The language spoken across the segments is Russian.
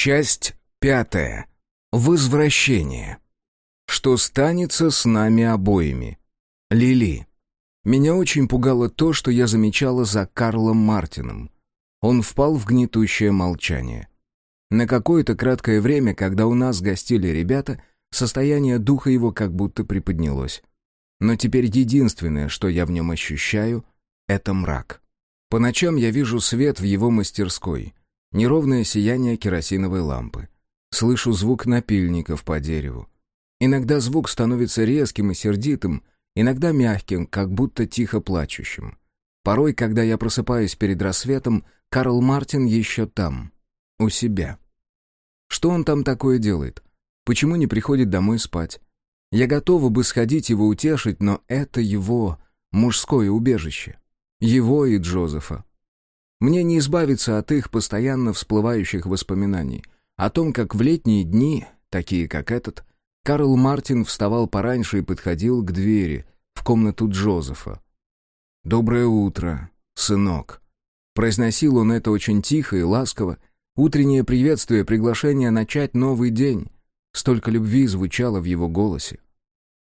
Часть пятая. Возвращение. Что станется с нами обоими? Лили. Меня очень пугало то, что я замечала за Карлом Мартином. Он впал в гнетущее молчание. На какое-то краткое время, когда у нас гостили ребята, состояние духа его как будто приподнялось. Но теперь единственное, что я в нем ощущаю, — это мрак. По ночам я вижу свет в его мастерской, неровное сияние керосиновой лампы. Слышу звук напильников по дереву. Иногда звук становится резким и сердитым, иногда мягким, как будто тихо плачущим. Порой, когда я просыпаюсь перед рассветом, Карл Мартин еще там, у себя. Что он там такое делает? Почему не приходит домой спать? Я готова бы сходить его утешить, но это его мужское убежище. Его и Джозефа. Мне не избавиться от их постоянно всплывающих воспоминаний. О том, как в летние дни, такие как этот, Карл Мартин вставал пораньше и подходил к двери в комнату Джозефа. «Доброе утро, сынок». Произносил он это очень тихо и ласково. Утреннее приветствие, приглашение начать новый день. Столько любви звучало в его голосе.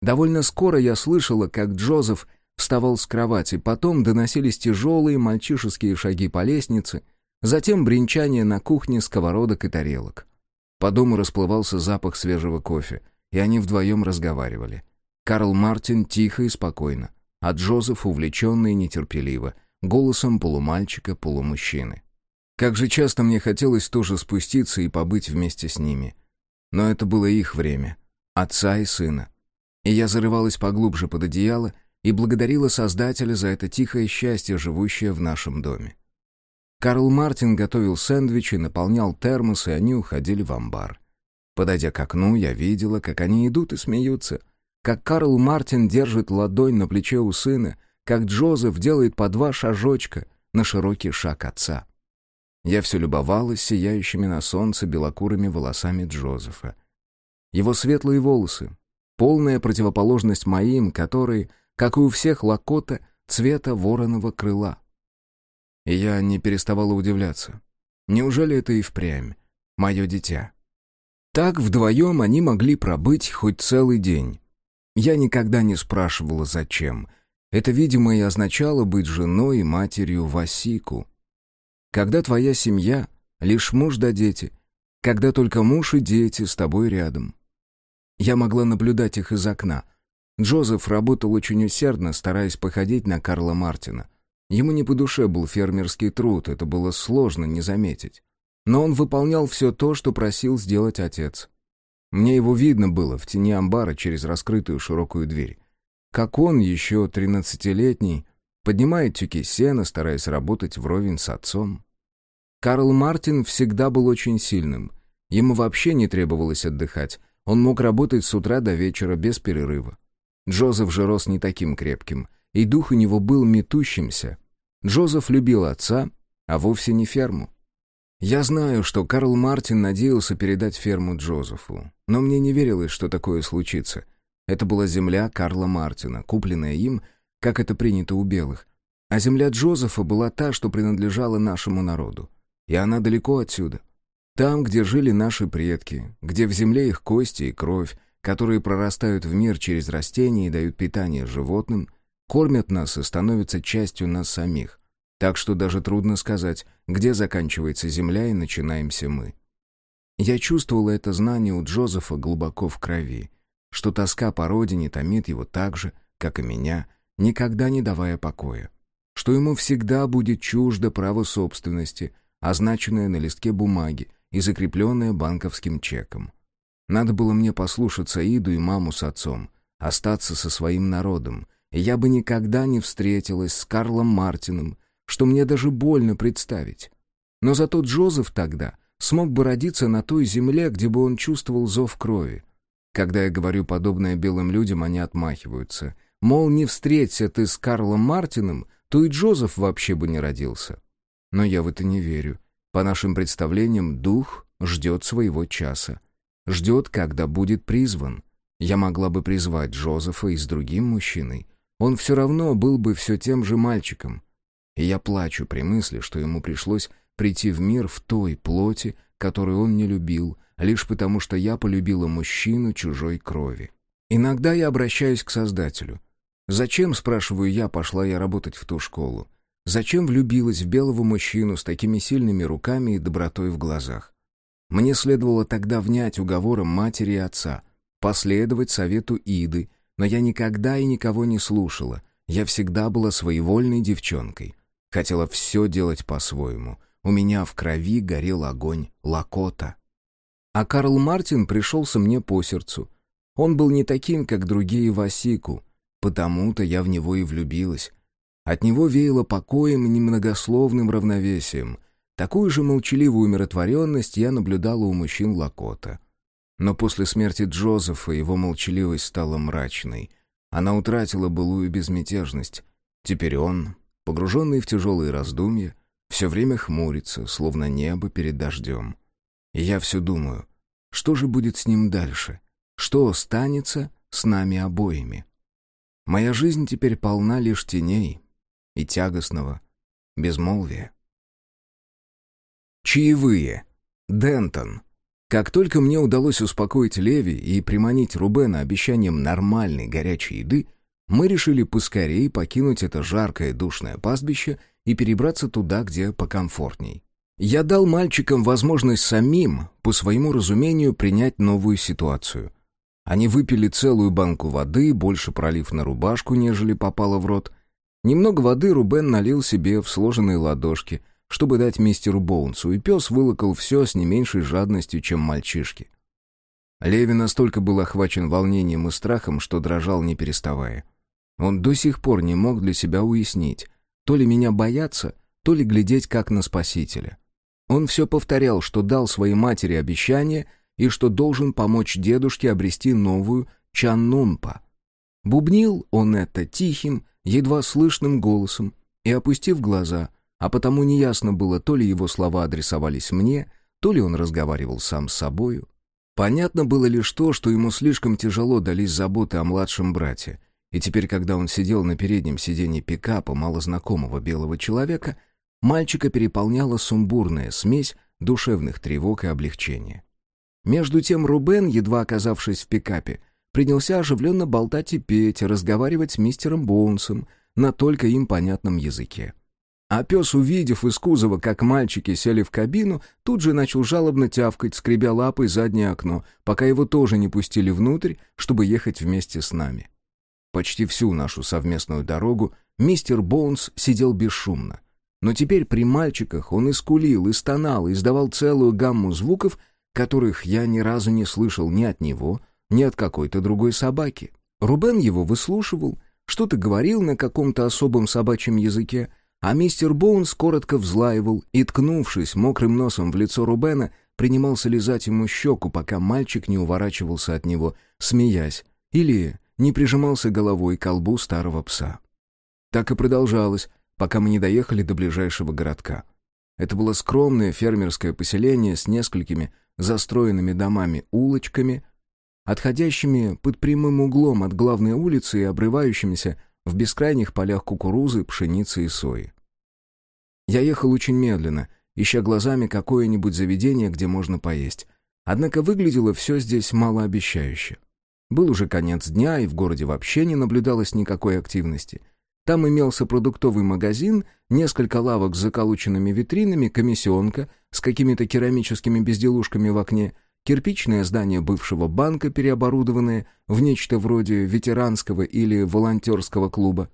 Довольно скоро я слышала, как Джозеф вставал с кровати, потом доносились тяжелые мальчишеские шаги по лестнице, затем бренчание на кухне сковородок и тарелок. По дому расплывался запах свежего кофе, и они вдвоем разговаривали. Карл Мартин тихо и спокойно, а Джозеф увлеченно и нетерпеливо, голосом полумальчика-полумужчины. Как же часто мне хотелось тоже спуститься и побыть вместе с ними. Но это было их время, отца и сына. И я зарывалась поглубже под одеяло и благодарила Создателя за это тихое счастье, живущее в нашем доме. Карл Мартин готовил сэндвичи, наполнял термос, и они уходили в амбар. Подойдя к окну, я видела, как они идут и смеются, как Карл Мартин держит ладонь на плече у сына, как Джозеф делает по два шажочка на широкий шаг отца. Я все любовалась сияющими на солнце белокурыми волосами Джозефа. Его светлые волосы, полная противоположность моим, которые как и у всех лакота цвета вороного крыла. Я не переставала удивляться. Неужели это и впрямь мое дитя? Так вдвоем они могли пробыть хоть целый день. Я никогда не спрашивала, зачем. Это, видимо, и означало быть женой и матерью Васику. Когда твоя семья — лишь муж да дети, когда только муж и дети с тобой рядом. Я могла наблюдать их из окна — Джозеф работал очень усердно, стараясь походить на Карла Мартина. Ему не по душе был фермерский труд, это было сложно не заметить. Но он выполнял все то, что просил сделать отец. Мне его видно было в тени амбара через раскрытую широкую дверь. Как он, еще тринадцатилетний, поднимает тюки сена, стараясь работать вровень с отцом. Карл Мартин всегда был очень сильным. Ему вообще не требовалось отдыхать. Он мог работать с утра до вечера без перерыва. Джозеф же рос не таким крепким, и дух у него был метущимся. Джозеф любил отца, а вовсе не ферму. Я знаю, что Карл Мартин надеялся передать ферму Джозефу, но мне не верилось, что такое случится. Это была земля Карла Мартина, купленная им, как это принято у белых. А земля Джозефа была та, что принадлежала нашему народу. И она далеко отсюда. Там, где жили наши предки, где в земле их кости и кровь, которые прорастают в мир через растения и дают питание животным, кормят нас и становятся частью нас самих. Так что даже трудно сказать, где заканчивается земля и начинаемся мы. Я чувствовала это знание у Джозефа глубоко в крови, что тоска по родине томит его так же, как и меня, никогда не давая покоя, что ему всегда будет чуждо право собственности, означенное на листке бумаги и закрепленное банковским чеком. Надо было мне послушаться Иду и маму с отцом, остаться со своим народом, и я бы никогда не встретилась с Карлом Мартином, что мне даже больно представить. Но зато Джозеф тогда смог бы родиться на той земле, где бы он чувствовал зов крови. Когда я говорю подобное белым людям, они отмахиваются. Мол, не встреться ты с Карлом Мартином, то и Джозеф вообще бы не родился. Но я в это не верю. По нашим представлениям, дух ждет своего часа. Ждет, когда будет призван. Я могла бы призвать Джозефа и с другим мужчиной. Он все равно был бы все тем же мальчиком. И я плачу при мысли, что ему пришлось прийти в мир в той плоти, которую он не любил, лишь потому что я полюбила мужчину чужой крови. Иногда я обращаюсь к Создателю. Зачем, спрашиваю я, пошла я работать в ту школу? Зачем влюбилась в белого мужчину с такими сильными руками и добротой в глазах? Мне следовало тогда внять уговорам матери и отца, последовать совету Иды, но я никогда и никого не слушала. Я всегда была своевольной девчонкой. Хотела все делать по-своему. У меня в крови горел огонь Лакота. А Карл Мартин пришелся мне по сердцу. Он был не таким, как другие Васику, потому-то я в него и влюбилась. От него веяло покоем и немногословным равновесием. Такую же молчаливую умиротворенность я наблюдала у мужчин Лакота. Но после смерти Джозефа его молчаливость стала мрачной. Она утратила былую безмятежность. Теперь он, погруженный в тяжелые раздумья, все время хмурится, словно небо перед дождем. И я все думаю, что же будет с ним дальше? Что останется с нами обоими? Моя жизнь теперь полна лишь теней и тягостного безмолвия. Чаевые. Дентон. Как только мне удалось успокоить Леви и приманить Рубена обещанием нормальной горячей еды, мы решили поскорее покинуть это жаркое душное пастбище и перебраться туда, где покомфортней. Я дал мальчикам возможность самим, по своему разумению, принять новую ситуацию. Они выпили целую банку воды, больше пролив на рубашку, нежели попало в рот. Немного воды Рубен налил себе в сложенные ладошки, чтобы дать мистеру Боунсу, и пес вылокал все с не меньшей жадностью, чем мальчишки. Леви настолько был охвачен волнением и страхом, что дрожал не переставая. Он до сих пор не мог для себя уяснить, то ли меня бояться, то ли глядеть как на спасителя. Он все повторял, что дал своей матери обещание и что должен помочь дедушке обрести новую Чаннунпа. Бубнил он это тихим, едва слышным голосом и, опустив глаза, а потому неясно было, то ли его слова адресовались мне, то ли он разговаривал сам с собою. Понятно было лишь то, что ему слишком тяжело дались заботы о младшем брате, и теперь, когда он сидел на переднем сиденье пикапа малознакомого белого человека, мальчика переполняла сумбурная смесь душевных тревог и облегчения. Между тем Рубен, едва оказавшись в пикапе, принялся оживленно болтать и петь, разговаривать с мистером Боунсом на только им понятном языке. А пес, увидев из кузова, как мальчики сели в кабину, тут же начал жалобно тявкать, скребя лапой заднее окно, пока его тоже не пустили внутрь, чтобы ехать вместе с нами. Почти всю нашу совместную дорогу мистер Боунс сидел бесшумно. Но теперь при мальчиках он и скулил, и стонал, и издавал целую гамму звуков, которых я ни разу не слышал ни от него, ни от какой-то другой собаки. Рубен его выслушивал, что-то говорил на каком-то особом собачьем языке, а мистер Боунс коротко взлаивал и, ткнувшись мокрым носом в лицо Рубена, принимался лизать ему щеку, пока мальчик не уворачивался от него, смеясь, или не прижимался головой к колбу старого пса. Так и продолжалось, пока мы не доехали до ближайшего городка. Это было скромное фермерское поселение с несколькими застроенными домами-улочками, отходящими под прямым углом от главной улицы и обрывающимися в бескрайних полях кукурузы, пшеницы и сои. Я ехал очень медленно, ища глазами какое-нибудь заведение, где можно поесть. Однако выглядело все здесь малообещающе. Был уже конец дня, и в городе вообще не наблюдалось никакой активности. Там имелся продуктовый магазин, несколько лавок с заколоченными витринами, комиссионка с какими-то керамическими безделушками в окне — Кирпичное здание бывшего банка, переоборудованное в нечто вроде ветеранского или волонтерского клуба.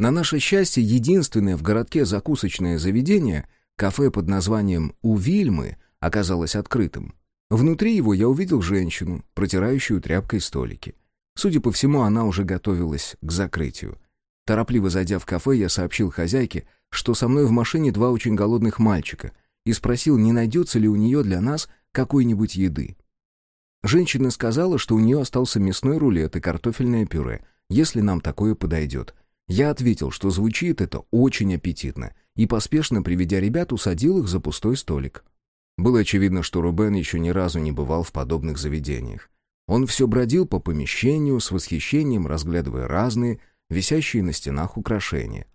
На наше счастье, единственное в городке закусочное заведение, кафе под названием «У Вильмы», оказалось открытым. Внутри его я увидел женщину, протирающую тряпкой столики. Судя по всему, она уже готовилась к закрытию. Торопливо зайдя в кафе, я сообщил хозяйке, что со мной в машине два очень голодных мальчика, и спросил, не найдется ли у нее для нас какой-нибудь еды. Женщина сказала, что у нее остался мясной рулет и картофельное пюре, если нам такое подойдет. Я ответил, что звучит это очень аппетитно, и поспешно, приведя ребят, усадил их за пустой столик. Было очевидно, что Рубен еще ни разу не бывал в подобных заведениях. Он все бродил по помещению, с восхищением разглядывая разные, висящие на стенах украшения.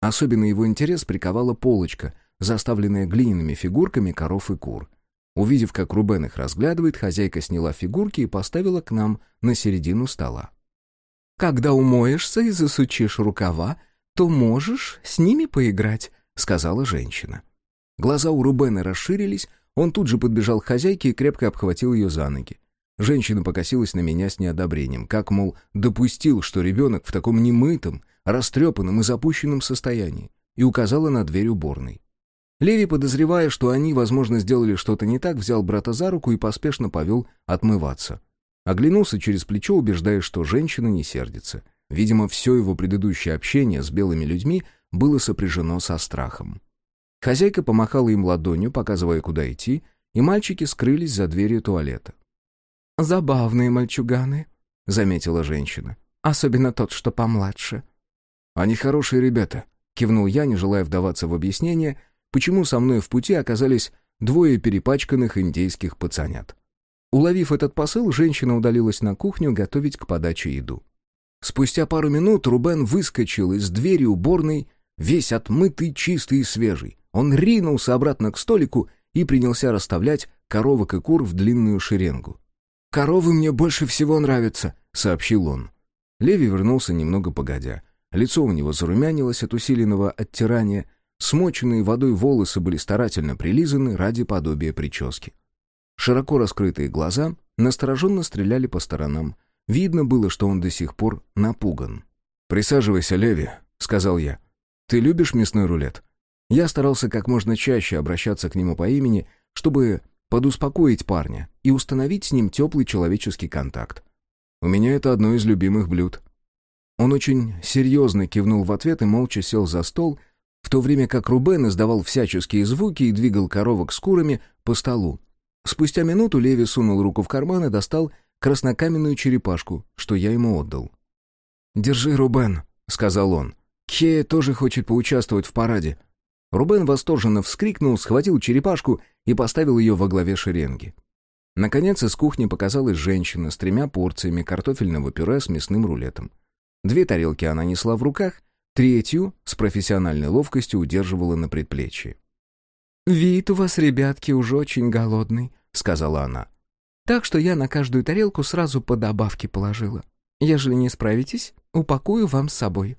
Особенно его интерес приковала полочка, заставленная глиняными фигурками коров и кур — Увидев, как Рубен их разглядывает, хозяйка сняла фигурки и поставила к нам на середину стола. «Когда умоешься и засучишь рукава, то можешь с ними поиграть», — сказала женщина. Глаза у Рубена расширились, он тут же подбежал к хозяйке и крепко обхватил ее за ноги. Женщина покосилась на меня с неодобрением, как, мол, допустил, что ребенок в таком немытом, растрепанном и запущенном состоянии, и указала на дверь уборной. Леви, подозревая, что они, возможно, сделали что-то не так, взял брата за руку и поспешно повел отмываться. Оглянулся через плечо, убеждая, что женщина не сердится. Видимо, все его предыдущее общение с белыми людьми было сопряжено со страхом. Хозяйка помахала им ладонью, показывая, куда идти, и мальчики скрылись за дверью туалета. «Забавные мальчуганы», — заметила женщина. «Особенно тот, что помладше». «Они хорошие ребята», — кивнул я, не желая вдаваться в объяснение, почему со мной в пути оказались двое перепачканных индейских пацанят. Уловив этот посыл, женщина удалилась на кухню готовить к подаче еду. Спустя пару минут Рубен выскочил из двери уборной, весь отмытый, чистый и свежий. Он ринулся обратно к столику и принялся расставлять коровок и кур в длинную шеренгу. «Коровы мне больше всего нравятся», — сообщил он. Леви вернулся немного погодя. Лицо у него зарумянилось от усиленного оттирания, смоченные водой волосы были старательно прилизаны ради подобия прически. Широко раскрытые глаза настороженно стреляли по сторонам. Видно было, что он до сих пор напуган. «Присаживайся, Леви», — сказал я. «Ты любишь мясной рулет?» Я старался как можно чаще обращаться к нему по имени, чтобы подуспокоить парня и установить с ним теплый человеческий контакт. У меня это одно из любимых блюд. Он очень серьезно кивнул в ответ и молча сел за стол, в то время как Рубен издавал всяческие звуки и двигал коровок с курами по столу. Спустя минуту Леви сунул руку в карман и достал краснокаменную черепашку, что я ему отдал. «Держи, Рубен», — сказал он. «Кея тоже хочет поучаствовать в параде. Рубен восторженно вскрикнул, схватил черепашку и поставил ее во главе шеренги. Наконец из кухни показалась женщина с тремя порциями картофельного пюре с мясным рулетом. Две тарелки она несла в руках, третью с профессиональной ловкостью удерживала на предплечье. «Вид у вас, ребятки, уже очень голодный», — сказала она. «Так что я на каждую тарелку сразу по добавке положила. Ежели не справитесь, упакую вам с собой».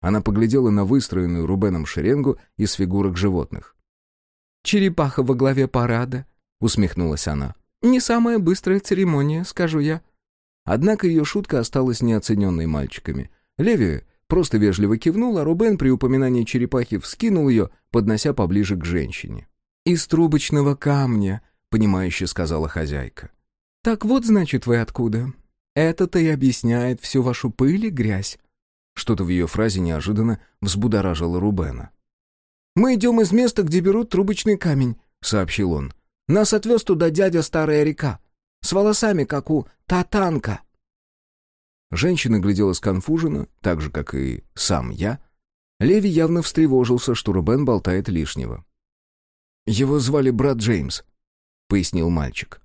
Она поглядела на выстроенную Рубеном шеренгу из фигурок животных. «Черепаха во главе парада», — усмехнулась она. «Не самая быстрая церемония, скажу я». Однако ее шутка осталась неоцененной мальчиками. Леви просто вежливо кивнул, а Рубен при упоминании черепахи вскинул ее, поднося поближе к женщине. «Из трубочного камня», — понимающе сказала хозяйка. «Так вот, значит, вы откуда? Это-то и объясняет всю вашу пыль и грязь. Что-то в ее фразе неожиданно взбудоражило Рубена. «Мы идем из места, где берут трубочный камень», — сообщил он. «Нас отвез туда дядя Старая река. С волосами, как у Татанка». Женщина глядела сконфуженно, так же, как и сам я. Леви явно встревожился, что Рубен болтает лишнего. «Его звали брат Джеймс», — пояснил мальчик.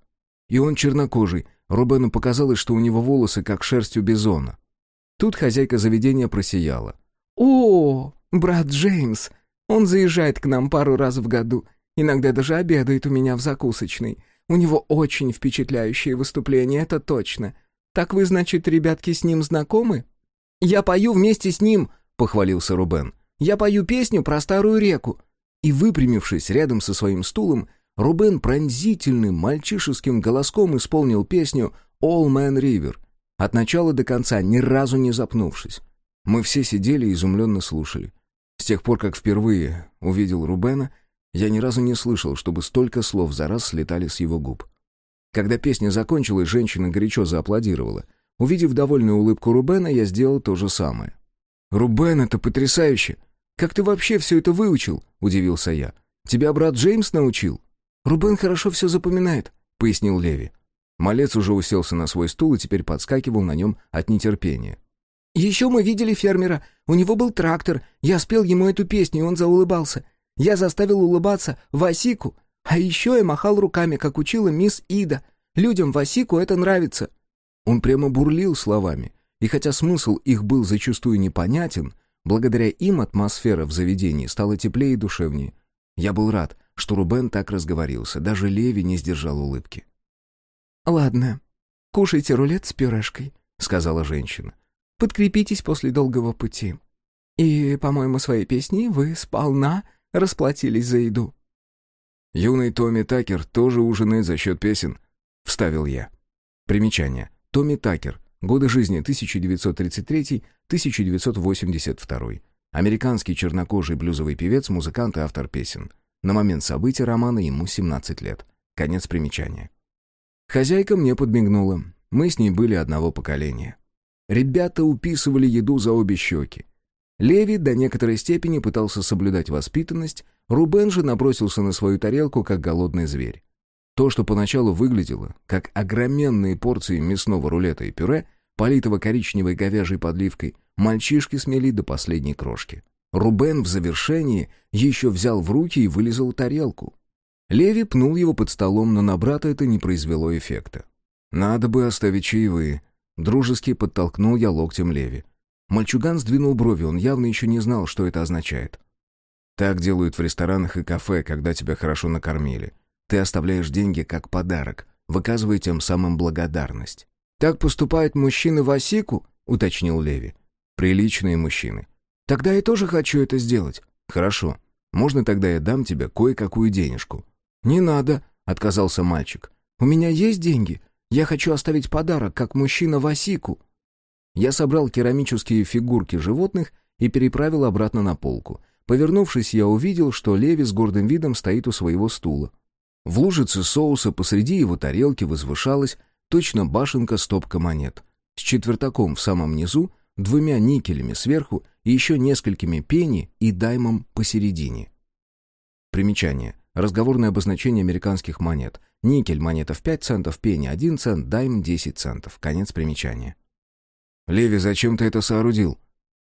«И он чернокожий. Рубену показалось, что у него волосы, как шерсть у бизона. Тут хозяйка заведения просияла. «О, брат Джеймс! Он заезжает к нам пару раз в году. Иногда даже обедает у меня в закусочной. У него очень впечатляющие выступления, это точно. Так вы, значит, ребятки, с ним знакомы?» «Я пою вместе с ним», — похвалился Рубен. «Я пою песню про старую реку». И, выпрямившись рядом со своим стулом, Рубен пронзительным мальчишеским голоском исполнил песню «All Man River», от начала до конца, ни разу не запнувшись. Мы все сидели и изумленно слушали. С тех пор, как впервые увидел Рубена, я ни разу не слышал, чтобы столько слов за раз слетали с его губ. Когда песня закончилась, женщина горячо зааплодировала. Увидев довольную улыбку Рубена, я сделал то же самое. «Рубен, это потрясающе! Как ты вообще все это выучил?» — удивился я. «Тебя брат Джеймс научил?» «Рубен хорошо все запоминает», — пояснил Леви. Малец уже уселся на свой стул и теперь подскакивал на нем от нетерпения. «Еще мы видели фермера. У него был трактор. Я спел ему эту песню, и он заулыбался. Я заставил улыбаться Васику. А еще я махал руками, как учила мисс Ида. Людям Васику это нравится». Он прямо бурлил словами. И хотя смысл их был зачастую непонятен, благодаря им атмосфера в заведении стала теплее и душевнее. Я был рад, что Рубен так разговорился. Даже Леви не сдержал улыбки. «Ладно, кушайте рулет с пюрешкой», — сказала женщина. «Подкрепитесь после долгого пути. И, по-моему, своей песней вы сполна расплатились за еду». «Юный Томми Такер тоже ужинает за счет песен», — вставил я. Примечание. Томми Такер. Годы жизни 1933-1982. Американский чернокожий блюзовый певец, музыкант и автор песен. На момент события романа ему 17 лет. Конец примечания. Хозяйка мне подмигнула. Мы с ней были одного поколения. Ребята уписывали еду за обе щеки. Леви до некоторой степени пытался соблюдать воспитанность, Рубен же набросился на свою тарелку, как голодный зверь. То, что поначалу выглядело, как огроменные порции мясного рулета и пюре, политого коричневой говяжьей подливкой, мальчишки смели до последней крошки. Рубен в завершении еще взял в руки и вылезал тарелку. Леви пнул его под столом, но на брата это не произвело эффекта. «Надо бы оставить чаевые», — дружески подтолкнул я локтем Леви. Мальчуган сдвинул брови, он явно еще не знал, что это означает. Так делают в ресторанах и кафе, когда тебя хорошо накормили. Ты оставляешь деньги как подарок, выказывая тем самым благодарность. «Так поступают мужчины в Осику?» — уточнил Леви. «Приличные мужчины». «Тогда я тоже хочу это сделать». «Хорошо. Можно тогда я дам тебе кое-какую денежку?» «Не надо», — отказался мальчик. «У меня есть деньги. Я хочу оставить подарок, как мужчина в Осику». Я собрал керамические фигурки животных и переправил обратно на полку. Повернувшись, я увидел, что Леви с гордым видом стоит у своего стула. В лужице соуса посреди его тарелки возвышалась точно башенка стопка монет. С четвертаком в самом низу, двумя никелями сверху и еще несколькими пенни и даймом посередине. Примечание. Разговорное обозначение американских монет. Никель монета в 5 центов, пенни 1 цент, дайм 10 центов. Конец примечания. «Леви, зачем ты это соорудил?»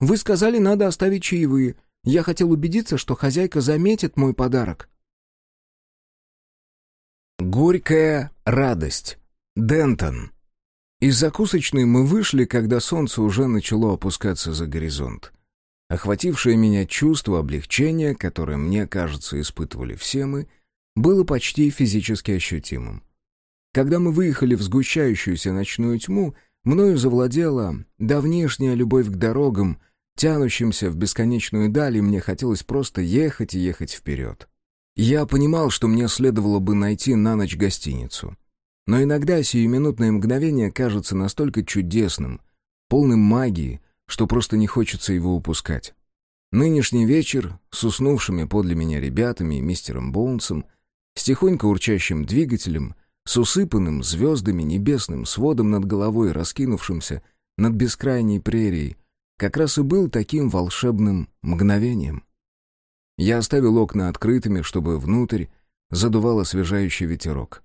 «Вы сказали, надо оставить чаевые. Я хотел убедиться, что хозяйка заметит мой подарок». Горькая радость. Дентон. Из закусочной мы вышли, когда солнце уже начало опускаться за горизонт. Охватившее меня чувство облегчения, которое, мне кажется, испытывали все мы, было почти физически ощутимым. Когда мы выехали в сгущающуюся ночную тьму, Мною завладела давнишняя любовь к дорогам, тянущимся в бесконечную даль, и мне хотелось просто ехать и ехать вперед. Я понимал, что мне следовало бы найти на ночь гостиницу. Но иногда сиюминутное мгновение кажется настолько чудесным, полным магии, что просто не хочется его упускать. Нынешний вечер с уснувшими подле меня ребятами и мистером Боунсом, с тихонько урчащим двигателем — с усыпанным звездами небесным сводом над головой, раскинувшимся над бескрайней прерией, как раз и был таким волшебным мгновением. Я оставил окна открытыми, чтобы внутрь задувал освежающий ветерок.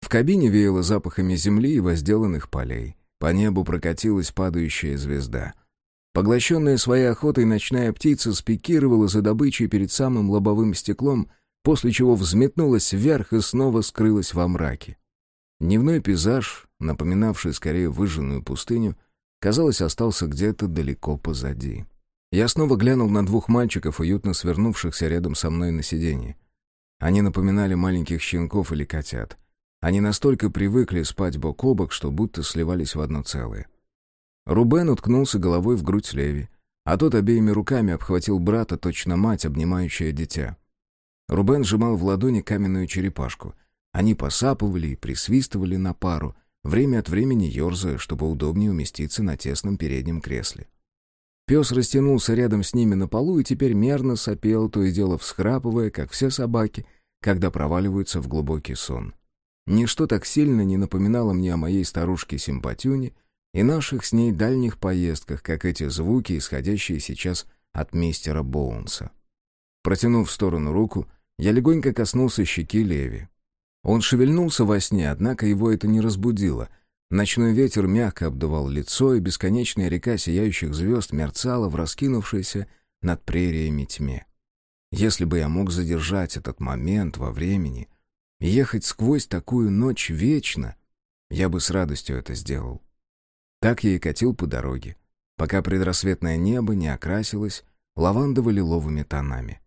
В кабине веяло запахами земли и возделанных полей. По небу прокатилась падающая звезда. Поглощенная своей охотой ночная птица спикировала за добычей перед самым лобовым стеклом, после чего взметнулась вверх и снова скрылась во мраке. Дневной пейзаж, напоминавший скорее выжженную пустыню, казалось, остался где-то далеко позади. Я снова глянул на двух мальчиков, уютно свернувшихся рядом со мной на сиденье. Они напоминали маленьких щенков или котят. Они настолько привыкли спать бок о бок, что будто сливались в одно целое. Рубен уткнулся головой в грудь Леви, а тот обеими руками обхватил брата, точно мать, обнимающая дитя. Рубен сжимал в ладони каменную черепашку, они посапывали и присвистывали на пару, время от времени ерзая, чтобы удобнее уместиться на тесном переднем кресле. Пес растянулся рядом с ними на полу и теперь мерно сопел, то и дело всхрапывая, как все собаки, когда проваливаются в глубокий сон. Ничто так сильно не напоминало мне о моей старушке Симпатюне и наших с ней дальних поездках, как эти звуки, исходящие сейчас от мистера Боунса. Протянув в сторону руку, я легонько коснулся щеки Леви. Он шевельнулся во сне, однако его это не разбудило. Ночной ветер мягко обдувал лицо, и бесконечная река сияющих звезд мерцала в раскинувшейся над прериями тьме. Если бы я мог задержать этот момент во времени ехать сквозь такую ночь вечно, я бы с радостью это сделал. Так я и катил по дороге, пока предрассветное небо не окрасилось лавандово-лиловыми тонами.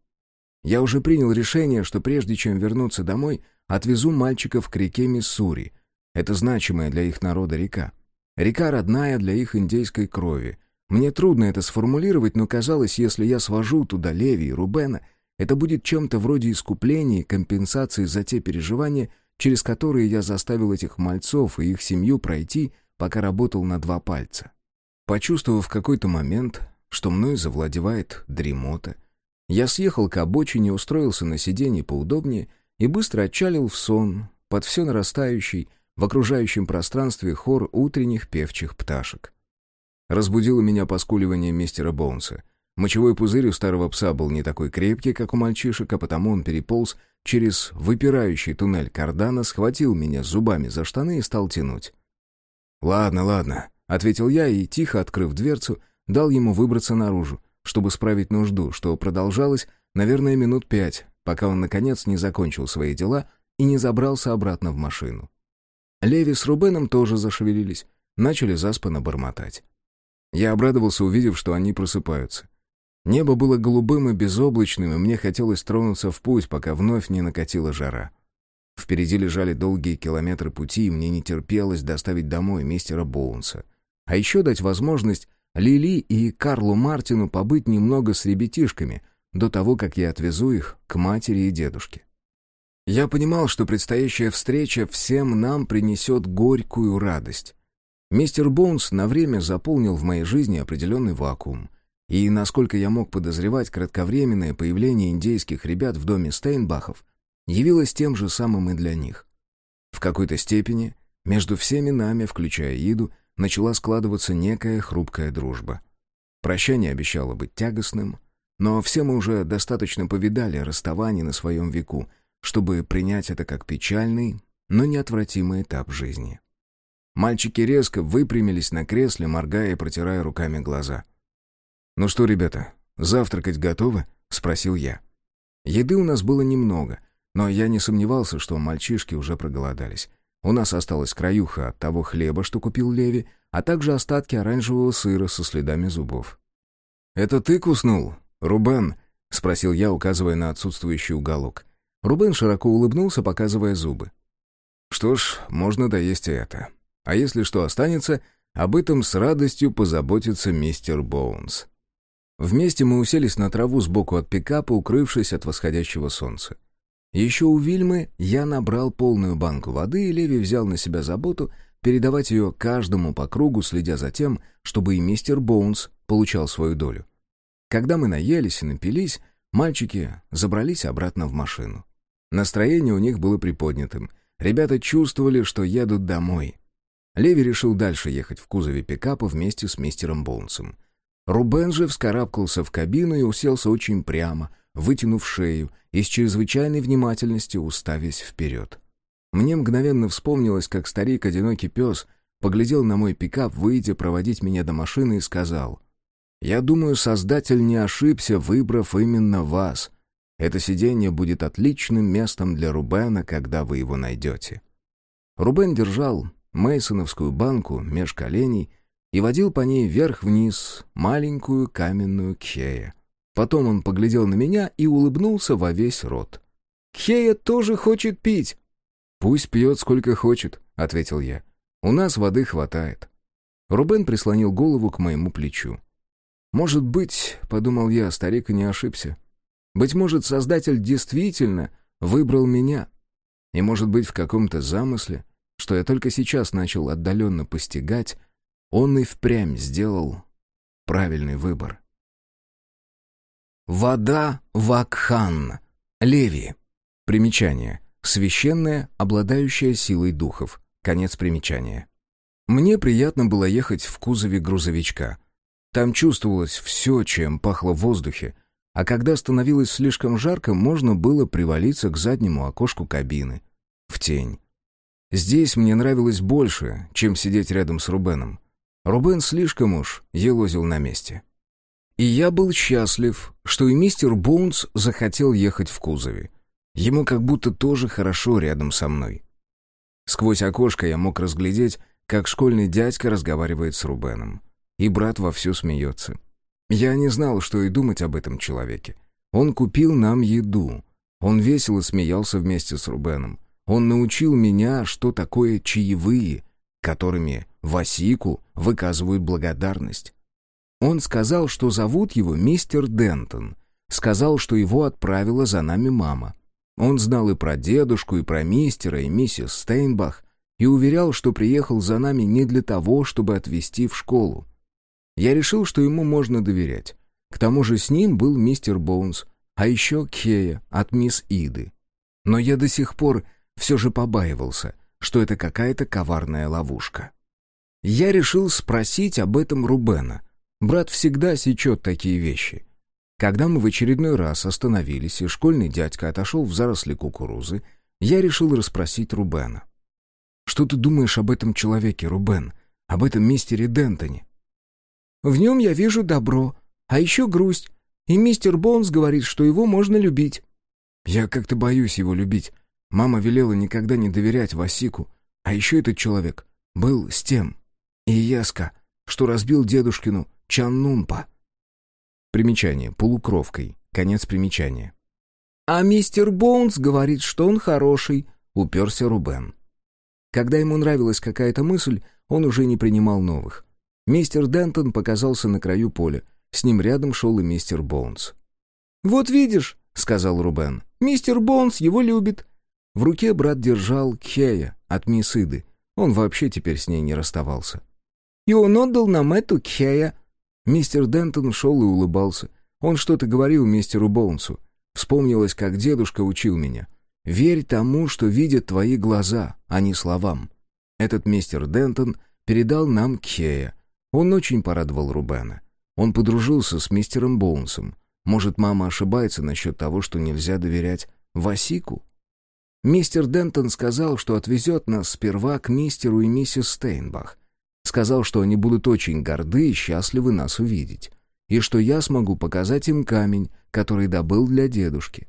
Я уже принял решение, что прежде чем вернуться домой, отвезу мальчиков к реке Миссури. Это значимая для их народа река. Река родная для их индейской крови. Мне трудно это сформулировать, но казалось, если я свожу туда Леви и Рубена, это будет чем-то вроде искупления и компенсации за те переживания, через которые я заставил этих мальцов и их семью пройти, пока работал на два пальца. Почувствовав в какой-то момент, что мной завладевает дремота, я съехал к обочине, устроился на сиденье поудобнее и быстро отчалил в сон под все нарастающий в окружающем пространстве хор утренних певчих пташек. Разбудило меня поскуливание мистера Боунса. Мочевой пузырь у старого пса был не такой крепкий, как у мальчишек, а потому он переполз через выпирающий туннель кардана, схватил меня зубами за штаны и стал тянуть. «Ладно, ладно», — ответил я и, тихо открыв дверцу, дал ему выбраться наружу, чтобы справить нужду, что продолжалось, наверное, минут пять, пока он, наконец, не закончил свои дела и не забрался обратно в машину. Леви с Рубеном тоже зашевелились, начали заспанно бормотать. Я обрадовался, увидев, что они просыпаются. Небо было голубым и безоблачным, и мне хотелось тронуться в путь, пока вновь не накатила жара. Впереди лежали долгие километры пути, и мне не терпелось доставить домой мистера Боунса. А еще дать возможность Лили и Карлу Мартину побыть немного с ребятишками до того, как я отвезу их к матери и дедушке. Я понимал, что предстоящая встреча всем нам принесет горькую радость. Мистер Боунс на время заполнил в моей жизни определенный вакуум. И, насколько я мог подозревать, кратковременное появление индейских ребят в доме Стейнбахов явилось тем же самым и для них. В какой-то степени между всеми нами, включая Иду, начала складываться некая хрупкая дружба. Прощание обещало быть тягостным, но все мы уже достаточно повидали расставаний на своем веку, чтобы принять это как печальный, но неотвратимый этап жизни. Мальчики резко выпрямились на кресле, моргая и протирая руками глаза. «Ну что, ребята, завтракать готовы?» — спросил я. Еды у нас было немного, но я не сомневался, что мальчишки уже проголодались. У нас осталась краюха от того хлеба, что купил Леви, а также остатки оранжевого сыра со следами зубов. «Это ты куснул, Рубен?» — спросил я, указывая на отсутствующий уголок. Рубен широко улыбнулся, показывая зубы. «Что ж, можно доесть и это. А если что останется, об этом с радостью позаботится мистер Боунс. Вместе мы уселись на траву сбоку от пикапа, укрывшись от восходящего солнца. Еще у Вильмы я набрал полную банку воды, и Леви взял на себя заботу передавать ее каждому по кругу, следя за тем, чтобы и мистер Боунс получал свою долю. Когда мы наелись и напились, мальчики забрались обратно в машину. Настроение у них было приподнятым. Ребята чувствовали, что едут домой. Леви решил дальше ехать в кузове пикапа вместе с мистером Боунсом. Рубен же вскарабкался в кабину и уселся очень прямо, вытянув шею и с чрезвычайной внимательностью уставясь вперед. Мне мгновенно вспомнилось, как старик-одинокий пес поглядел на мой пикап, выйдя проводить меня до машины и сказал, «Я думаю, Создатель не ошибся, выбрав именно вас. Это сиденье будет отличным местом для Рубена, когда вы его найдете». Рубен держал мейсоновскую банку меж коленей и водил по ней вверх-вниз маленькую каменную кхея. Потом он поглядел на меня и улыбнулся во весь рот. «Кхея тоже хочет пить!» «Пусть пьет сколько хочет», — ответил я. «У нас воды хватает». Рубен прислонил голову к моему плечу. «Может быть, — подумал я, — старик не ошибся. Быть может, Создатель действительно выбрал меня. И, может быть, в каком-то замысле что я только сейчас начал отдаленно постигать, он и впрямь сделал правильный выбор. Вода Вакхан. Леви. Примечание. Священная, обладающая силой духов. Конец примечания. Мне приятно было ехать в кузове грузовичка. Там чувствовалось все, чем пахло в воздухе, а когда становилось слишком жарко, можно было привалиться к заднему окошку кабины, в тень. Здесь мне нравилось больше, чем сидеть рядом с Рубеном. Рубен слишком уж елозил на месте. И я был счастлив, что и мистер Боунс захотел ехать в кузове. Ему как будто тоже хорошо рядом со мной. Сквозь окошко я мог разглядеть, как школьный дядька разговаривает с Рубеном. И брат вовсю смеется. Я не знал, что и думать об этом человеке. Он купил нам еду. Он весело смеялся вместе с Рубеном. Он научил меня, что такое чаевые, которыми Васику выказывают благодарность. Он сказал, что зовут его мистер Дентон. Сказал, что его отправила за нами мама. Он знал и про дедушку, и про мистера, и миссис Стейнбах, и уверял, что приехал за нами не для того, чтобы отвезти в школу. Я решил, что ему можно доверять. К тому же с ним был мистер Боунс, а еще Кея от мисс Иды. Но я до сих пор все же побаивался, что это какая-то коварная ловушка. Я решил спросить об этом Рубена. Брат всегда сечет такие вещи. Когда мы в очередной раз остановились, и школьный дядька отошел в заросли кукурузы, я решил расспросить Рубена. «Что ты думаешь об этом человеке, Рубен? Об этом мистере Дентоне?» «В нем я вижу добро, а еще грусть, и мистер Бонс говорит, что его можно любить». «Я как-то боюсь его любить. Мама велела никогда не доверять Васику. А еще этот человек был с тем. И Яска, что разбил дедушкину Чаннунпа». Примечание. Полукровкой. Конец примечания. «А мистер Боунс говорит, что он хороший», — уперся Рубен. Когда ему нравилась какая-то мысль, он уже не принимал новых. Мистер Дентон показался на краю поля. С ним рядом шел и мистер Боунс. «Вот видишь», — сказал Рубен, — «мистер Боунс его любит». В руке брат держал Кея от мисс Иды. Он вообще теперь с ней не расставался. «И он отдал нам эту Кея», Мистер Дентон шел и улыбался. Он что-то говорил мистеру Боунсу. Вспомнилось, как дедушка учил меня. «Верь тому, что видят твои глаза, а не словам». Этот мистер Дентон передал нам Кея. Он очень порадовал Рубена. Он подружился с мистером Боунсом. Может, мама ошибается насчет того, что нельзя доверять Васику? Мистер Дентон сказал, что отвезет нас сперва к мистеру и миссис Стейнбах. Сказал, что они будут очень горды и счастливы нас увидеть. И что я смогу показать им камень, который добыл для дедушки.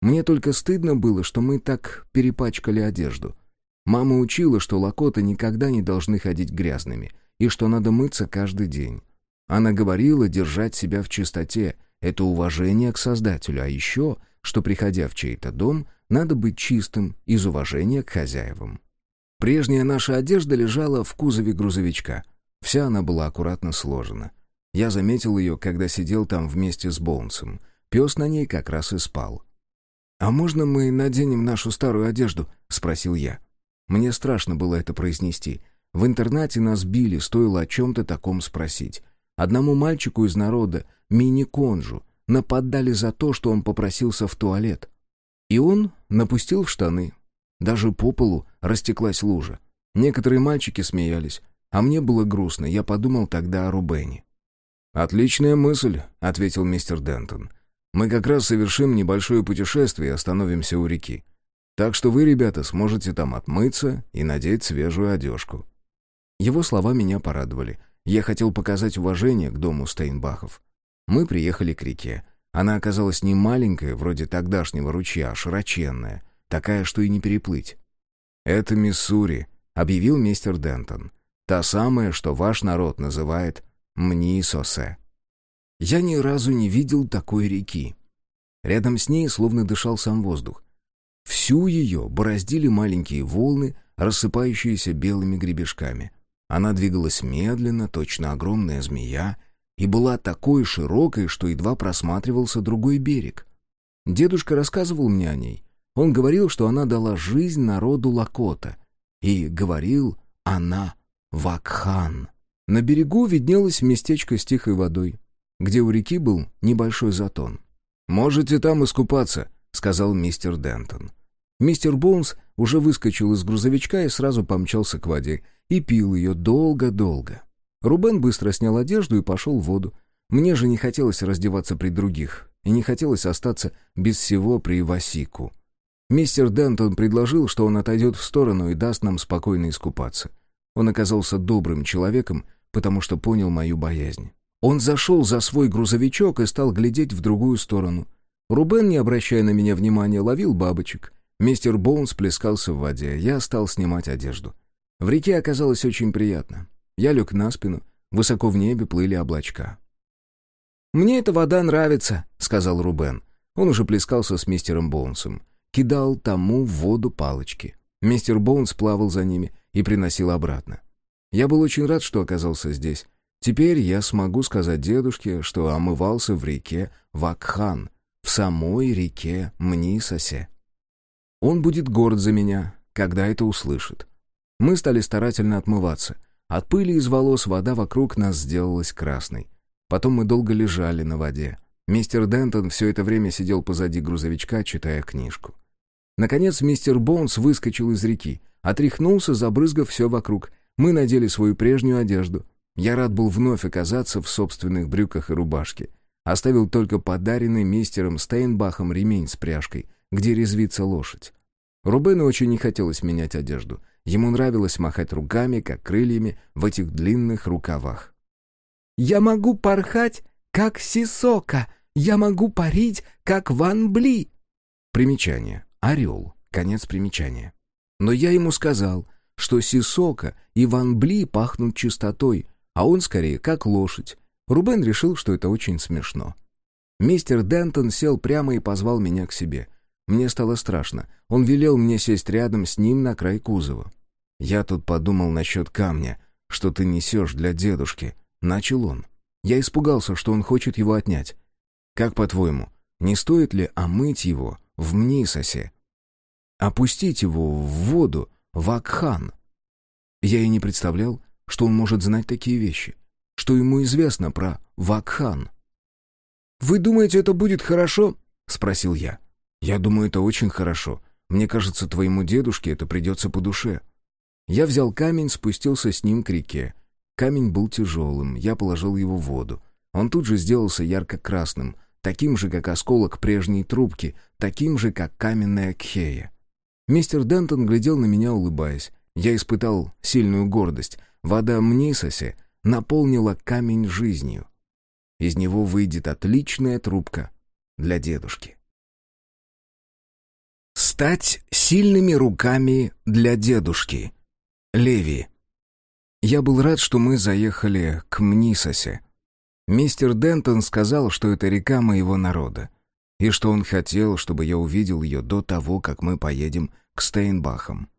Мне только стыдно было, что мы так перепачкали одежду. Мама учила, что лакоты никогда не должны ходить грязными, и что надо мыться каждый день. Она говорила держать себя в чистоте, это уважение к Создателю, а еще, что, приходя в чей-то дом, надо быть чистым из уважения к хозяевам. Прежняя наша одежда лежала в кузове грузовичка. Вся она была аккуратно сложена. Я заметил ее, когда сидел там вместе с Боунсом. Пес на ней как раз и спал. «А можно мы наденем нашу старую одежду?» — спросил я. Мне страшно было это произнести. В интернате нас били, стоило о чем-то таком спросить. Одному мальчику из народа, мини-конжу, нападали за то, что он попросился в туалет. И он напустил в штаны, даже по полу растеклась лужа. Некоторые мальчики смеялись, а мне было грустно, я подумал тогда о Рубене. «Отличная мысль», — ответил мистер Дентон. «Мы как раз совершим небольшое путешествие и остановимся у реки. Так что вы, ребята, сможете там отмыться и надеть свежую одежку». Его слова меня порадовали. Я хотел показать уважение к дому Стейнбахов. Мы приехали к реке. Она оказалась не маленькая, вроде тогдашнего ручья, а широченная такая, что и не переплыть. «Это Миссури», — объявил мистер Дентон. «Та самая, что ваш народ называет Мнисосе». Я ни разу не видел такой реки. Рядом с ней словно дышал сам воздух. Всю ее бороздили маленькие волны, рассыпающиеся белыми гребешками. Она двигалась медленно, точно огромная змея, и была такой широкой, что едва просматривался другой берег. Дедушка рассказывал мне о ней, он говорил, что она дала жизнь народу Лакота. И говорил она Вакхан. На берегу виднелось местечко с тихой водой, где у реки был небольшой затон. «Можете там искупаться», — сказал мистер Дентон. Мистер Боунс уже выскочил из грузовичка и сразу помчался к воде и пил ее долго-долго. Рубен быстро снял одежду и пошел в воду. Мне же не хотелось раздеваться при других, и не хотелось остаться без всего при Васику. Мистер Дентон предложил, что он отойдет в сторону и даст нам спокойно искупаться. Он оказался добрым человеком, потому что понял мою боязнь. Он зашел за свой грузовичок и стал глядеть в другую сторону. Рубен, не обращая на меня внимания, ловил бабочек. Мистер Боунс плескался в воде, я стал снимать одежду. В реке оказалось очень приятно. Я лег на спину, высоко в небе плыли облачка. «Мне эта вода нравится», — сказал Рубен. Он уже плескался с мистером Боунсом. Кидал тому в воду палочки. Мистер Боунс плавал за ними и приносил обратно. Я был очень рад, что оказался здесь. Теперь я смогу сказать дедушке, что омывался в реке Вакхан, в самой реке Мнисосе. Он будет горд за меня, когда это услышит. Мы стали старательно отмываться. От пыли из волос вода вокруг нас сделалась красной. Потом мы долго лежали на воде. Мистер Дентон все это время сидел позади грузовичка, читая книжку. Наконец мистер Боунс выскочил из реки, отряхнулся, забрызгав все вокруг. Мы надели свою прежнюю одежду. Я рад был вновь оказаться в собственных брюках и рубашке. Оставил только подаренный мистером Стейнбахом ремень с пряжкой, где резвится лошадь. Рубену очень не хотелось менять одежду. Ему нравилось махать руками, как крыльями, в этих длинных рукавах. «Я могу порхать, как сисока! Я могу парить, как Ван Бли!» Примечание. Орел. Конец примечания. Но я ему сказал, что сисока и Ван Бли пахнут чистотой, а он скорее как лошадь. Рубен решил, что это очень смешно. Мистер Дентон сел прямо и позвал меня к себе. Мне стало страшно. Он велел мне сесть рядом с ним на край кузова. «Я тут подумал насчет камня, что ты несешь для дедушки», — начал он. Я испугался, что он хочет его отнять. «Как по-твоему, не стоит ли омыть его в Мнисосе? Опустить его в воду в Акхан?» Я и не представлял, что он может знать такие вещи, что ему известно про Вакхан. «Вы думаете, это будет хорошо?» — спросил я. «Я думаю, это очень хорошо. Мне кажется, твоему дедушке это придется по душе». Я взял камень, спустился с ним к реке. Камень был тяжелым, я положил его в воду. Он тут же сделался ярко-красным, таким же, как осколок прежней трубки, таким же, как каменная кхея. Мистер Дентон глядел на меня, улыбаясь. Я испытал сильную гордость. Вода Мнисосе наполнила камень жизнью. Из него выйдет отличная трубка для дедушки. Стать сильными руками для дедушки. Леви. Я был рад, что мы заехали к Мнисосе. Мистер Дентон сказал, что это река моего народа, и что он хотел, чтобы я увидел ее до того, как мы поедем к Стейнбахам.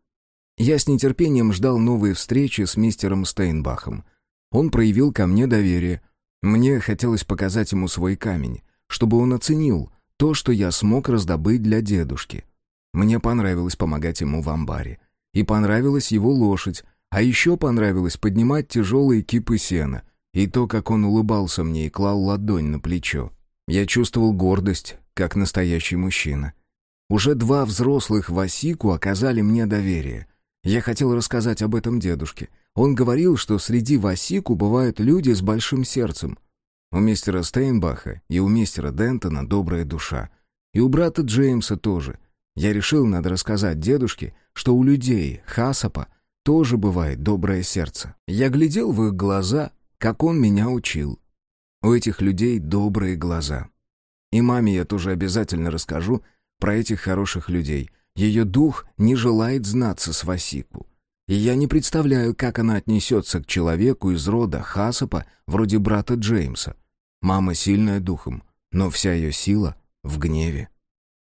Я с нетерпением ждал новой встречи с мистером Стейнбахом. Он проявил ко мне доверие. Мне хотелось показать ему свой камень, чтобы он оценил то, что я смог раздобыть для дедушки. Мне понравилось помогать ему в амбаре. И понравилась его лошадь, а еще понравилось поднимать тяжелые кипы сена, и то, как он улыбался мне и клал ладонь на плечо. Я чувствовал гордость, как настоящий мужчина. Уже два взрослых Васику оказали мне доверие. Я хотел рассказать об этом дедушке. Он говорил, что среди Васику бывают люди с большим сердцем. У мистера Стейнбаха и у мистера Дентона добрая душа. И у брата Джеймса тоже — я решил, надо рассказать дедушке, что у людей Хасапа тоже бывает доброе сердце. Я глядел в их глаза, как он меня учил. У этих людей добрые глаза. И маме я тоже обязательно расскажу про этих хороших людей. Ее дух не желает знаться с Васику. И я не представляю, как она отнесется к человеку из рода Хасапа, вроде брата Джеймса. Мама сильная духом, но вся ее сила в гневе.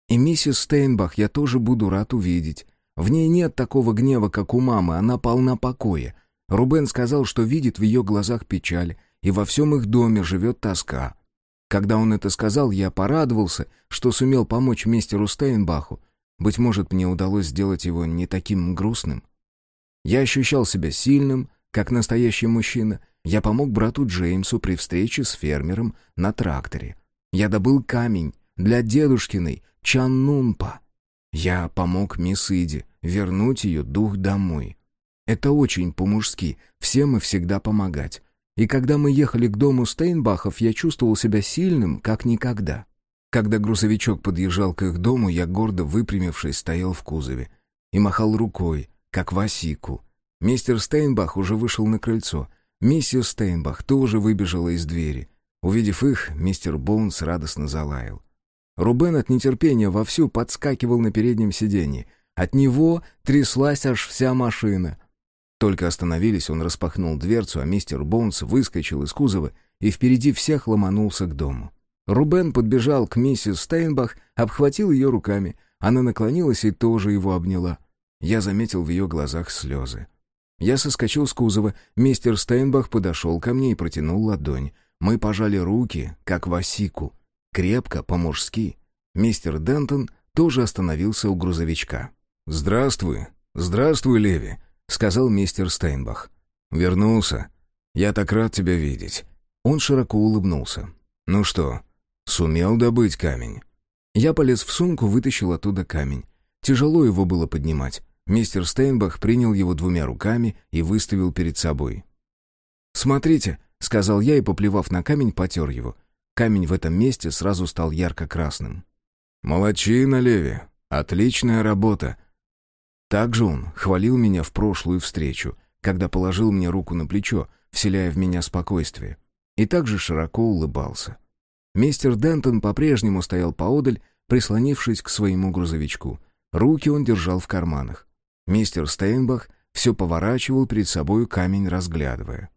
И миссис Стейнбах я тоже буду рад увидеть. В ней нет такого гнева, как у мамы, она полна покоя. Рубен сказал, что видит в ее глазах печаль, и во всем их доме живет тоска. Когда он это сказал, я порадовался, что сумел помочь мистеру Стейнбаху. Быть может, мне удалось сделать его не таким грустным. Я ощущал себя сильным, как настоящий мужчина. Я помог брату Джеймсу при встрече с фермером на тракторе. Я добыл камень для дедушкиной, Чаннунпа. Я помог мисс Иди вернуть ее дух домой. Это очень по-мужски, всем и всегда помогать. И когда мы ехали к дому Стейнбахов, я чувствовал себя сильным, как никогда. Когда грузовичок подъезжал к их дому, я гордо выпрямившись стоял в кузове и махал рукой, как Васику. Мистер Стейнбах уже вышел на крыльцо. Миссис Стейнбах тоже выбежала из двери. Увидев их, мистер Боунс радостно залаял. Рубен от нетерпения вовсю подскакивал на переднем сиденье. От него тряслась аж вся машина. Только остановились, он распахнул дверцу, а мистер Боунс выскочил из кузова и впереди всех ломанулся к дому. Рубен подбежал к миссис Стейнбах, обхватил ее руками. Она наклонилась и тоже его обняла. Я заметил в ее глазах слезы. Я соскочил с кузова, мистер Стейнбах подошел ко мне и протянул ладонь. Мы пожали руки, как в осику. Крепко, по-мужски. Мистер Дентон тоже остановился у грузовичка. «Здравствуй, здравствуй, Леви», — сказал мистер Стейнбах. «Вернулся. Я так рад тебя видеть». Он широко улыбнулся. «Ну что, сумел добыть камень?» Я полез в сумку, вытащил оттуда камень. Тяжело его было поднимать. Мистер Стейнбах принял его двумя руками и выставил перед собой. «Смотрите», — сказал я и, поплевав на камень, потер его. Камень в этом месте сразу стал ярко-красным. «Молодчина, Леви. Отличная работа». Также он хвалил меня в прошлую встречу, когда положил мне руку на плечо, вселяя в меня спокойствие. И также широко улыбался. Мистер Дентон по-прежнему стоял поодаль, прислонившись к своему грузовичку. Руки он держал в карманах. Мистер Стейнбах все поворачивал перед собой камень, разглядывая.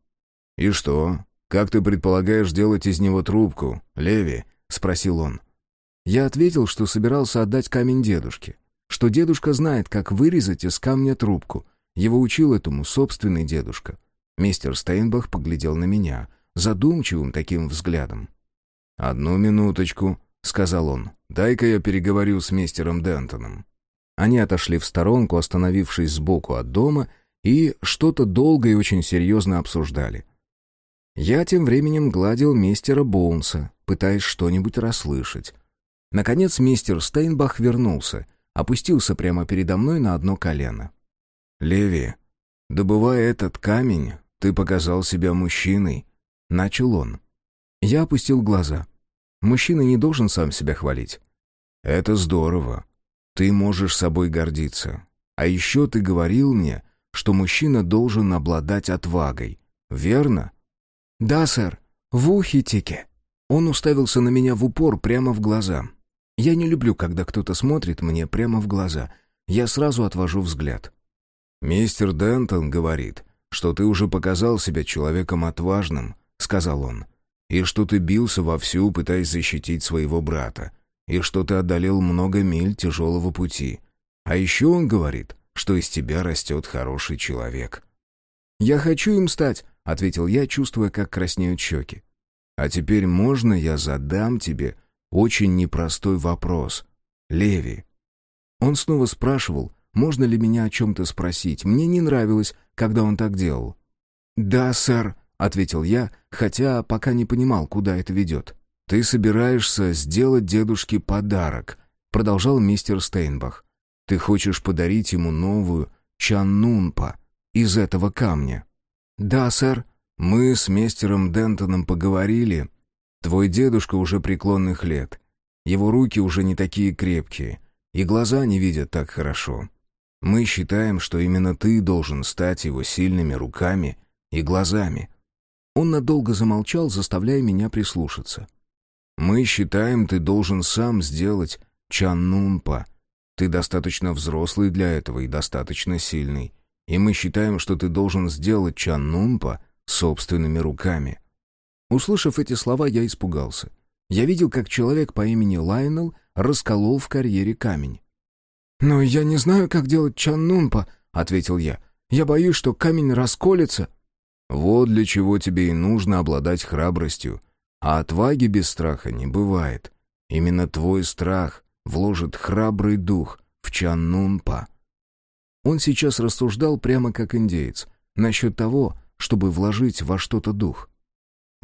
«И что? Как ты предполагаешь делать из него трубку, Леви?» — спросил он. Я ответил, что собирался отдать камень дедушке, что дедушка знает, как вырезать из камня трубку. Его учил этому собственный дедушка. Мистер Стейнбах поглядел на меня, задумчивым таким взглядом. «Одну минуточку», — сказал он. «Дай-ка я переговорю с мистером Дентоном». Они отошли в сторонку, остановившись сбоку от дома, и что-то долго и очень серьезно обсуждали. Я тем временем гладил мистера Боунса, пытаясь что-нибудь расслышать. Наконец мистер Стейнбах вернулся, опустился прямо передо мной на одно колено. «Леви, добывая этот камень, ты показал себя мужчиной», — начал он. Я опустил глаза. Мужчина не должен сам себя хвалить. «Это здорово. Ты можешь собой гордиться. А еще ты говорил мне, что мужчина должен обладать отвагой. Верно? Да, сэр. В ухитике. Он уставился на меня в упор прямо в глаза. Я не люблю, когда кто-то смотрит мне прямо в глаза. Я сразу отвожу взгляд. «Мистер Дентон говорит, что ты уже показал себя человеком отважным», — сказал он, «и что ты бился вовсю, пытаясь защитить своего брата и что ты одолел много миль тяжелого пути. А еще он говорит, что из тебя растет хороший человек». «Я хочу им стать», — ответил я, чувствуя, как краснеют щеки. «А теперь можно я задам тебе очень непростой вопрос? Леви». Он снова спрашивал, можно ли меня о чем-то спросить. Мне не нравилось, когда он так делал. «Да, сэр», — ответил я, хотя пока не понимал, куда это ведет. «Ты собираешься сделать дедушке подарок», — продолжал мистер Стейнбах. «Ты хочешь подарить ему новую чаннунпа из этого камня». «Да, сэр». «Мы с мистером Дентоном поговорили. Твой дедушка уже преклонных лет. Его руки уже не такие крепкие, и глаза не видят так хорошо. Мы считаем, что именно ты должен стать его сильными руками и глазами». Он надолго замолчал, заставляя меня прислушаться. Мы считаем, ты должен сам сделать Чаннунпа. Ты достаточно взрослый для этого и достаточно сильный. И мы считаем, что ты должен сделать Чаннунпа собственными руками». Услышав эти слова, я испугался. Я видел, как человек по имени Лайнел расколол в карьере камень. «Но я не знаю, как делать Чаннунпа», — ответил я. «Я боюсь, что камень расколется». «Вот для чего тебе и нужно обладать храбростью. А отваги без страха не бывает. Именно твой страх вложит храбрый дух в Чаннунпа. Он сейчас рассуждал прямо как индеец, насчет того, чтобы вложить во что-то дух.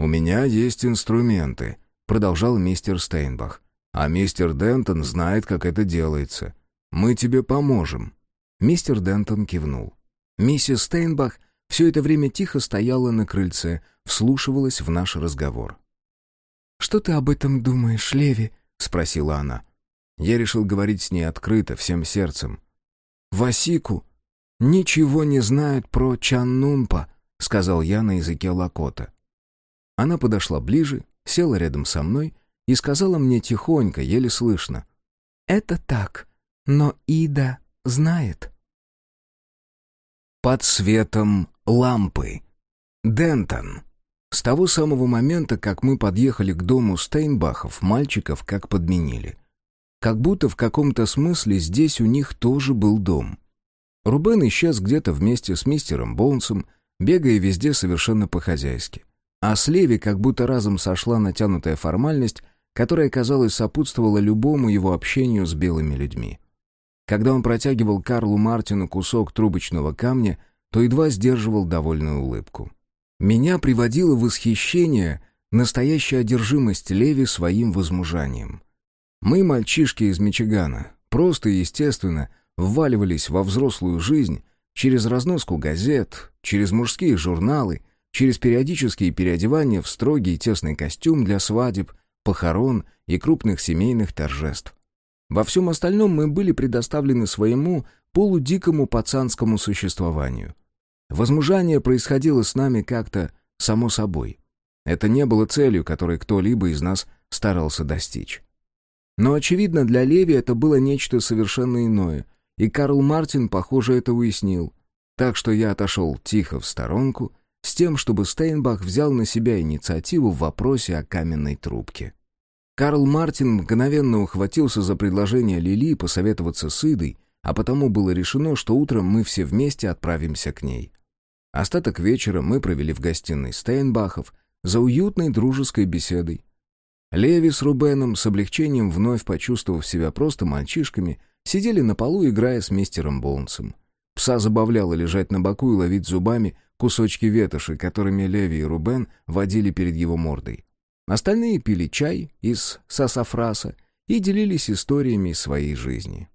«У меня есть инструменты», — продолжал мистер Стейнбах. «А мистер Дентон знает, как это делается. Мы тебе поможем». Мистер Дентон кивнул. Миссис Стейнбах все это время тихо стояла на крыльце, вслушивалась в наш разговор. «Что ты об этом думаешь, Леви?» — спросила она. Я решил говорить с ней открыто, всем сердцем. «Васику ничего не знает про Чаннунпа», — сказал я на языке Лакота. Она подошла ближе, села рядом со мной и сказала мне тихонько, еле слышно. «Это так, но Ида знает». Под светом лампы. Дентон. С того самого момента, как мы подъехали к дому Стейнбахов, мальчиков как подменили. Как будто в каком-то смысле здесь у них тоже был дом. Рубен исчез где-то вместе с мистером Боунсом, бегая везде совершенно по-хозяйски. А с Леви как будто разом сошла натянутая формальность, которая, казалось, сопутствовала любому его общению с белыми людьми. Когда он протягивал Карлу Мартину кусок трубочного камня, то едва сдерживал довольную улыбку. Меня приводило в восхищение настоящая одержимость Леви своим возмужанием. Мы, мальчишки из Мичигана, просто и естественно вваливались во взрослую жизнь через разноску газет, через мужские журналы, через периодические переодевания в строгий тесный костюм для свадеб, похорон и крупных семейных торжеств. Во всем остальном мы были предоставлены своему полудикому пацанскому существованию. Возмужание происходило с нами как-то само собой. Это не было целью, которой кто-либо из нас старался достичь. Но, очевидно, для Леви это было нечто совершенно иное, и Карл Мартин, похоже, это уяснил. Так что я отошел тихо в сторонку, с тем, чтобы Стейнбах взял на себя инициативу в вопросе о каменной трубке. Карл Мартин мгновенно ухватился за предложение Лили посоветоваться с Идой, а потому было решено, что утром мы все вместе отправимся к ней. Остаток вечера мы провели в гостиной Стейнбахов за уютной дружеской беседой. Леви с Рубеном, с облегчением вновь почувствовав себя просто мальчишками, сидели на полу, играя с мистером Боунсом. Пса забавляло лежать на боку и ловить зубами кусочки ветоши, которыми Леви и Рубен водили перед его мордой. Остальные пили чай из сасафраса и делились историями своей жизни.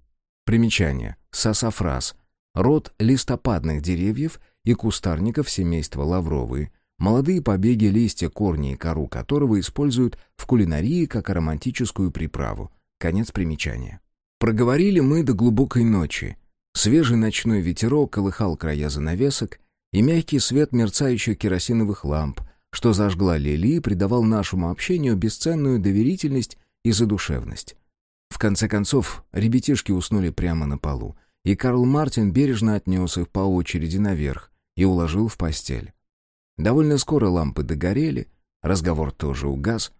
Примечание. Сасафрас. Род листопадных деревьев – и кустарников семейства лавровые, молодые побеги, листья, корни и кору которого используют в кулинарии как ароматическую приправу. Конец примечания. Проговорили мы до глубокой ночи. Свежий ночной ветерок колыхал края занавесок, и мягкий свет мерцающих керосиновых ламп, что зажгла Лили, придавал нашему общению бесценную доверительность и задушевность. В конце концов, ребятишки уснули прямо на полу, и Карл Мартин бережно отнес их по очереди наверх, и уложил в постель. Довольно скоро лампы догорели, разговор тоже угас.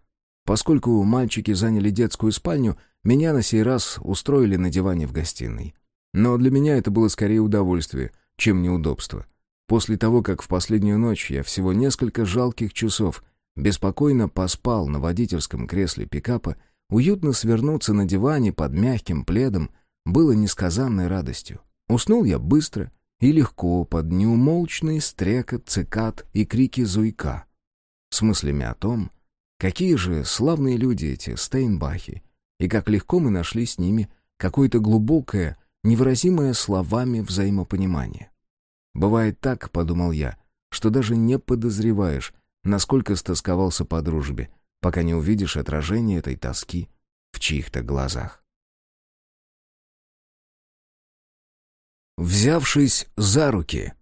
Поскольку мальчики заняли детскую спальню, меня на сей раз устроили на диване в гостиной. Но для меня это было скорее удовольствие, чем неудобство. После того, как в последнюю ночь я всего несколько жалких часов беспокойно поспал на водительском кресле пикапа, уютно свернуться на диване под мягким пледом было несказанной радостью. Уснул я быстро, и легко под неумолчный стрекот цикад и крики зуйка. С мыслями о том, какие же славные люди эти Стейнбахи, и как легко мы нашли с ними какое-то глубокое, невыразимое словами взаимопонимание. Бывает так, подумал я, что даже не подозреваешь, насколько стосковался по дружбе, пока не увидишь отражение этой тоски в чьих-то глазах. Взявшись за руки.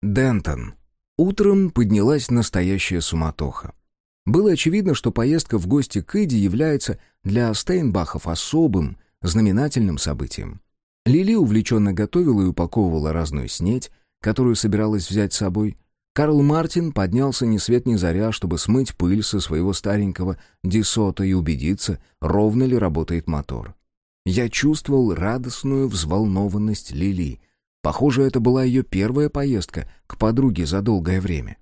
Дентон. Утром поднялась настоящая суматоха. Было очевидно, что поездка в гости к Иде является для Стейнбахов особым, знаменательным событием. Лили увлеченно готовила и упаковывала разную снеть, которую собиралась взять с собой. Карл Мартин поднялся ни свет ни заря, чтобы смыть пыль со своего старенького десота и убедиться, ровно ли работает мотор. Я чувствовал радостную взволнованность Лили — Похоже, это была ее первая поездка к подруге за долгое время.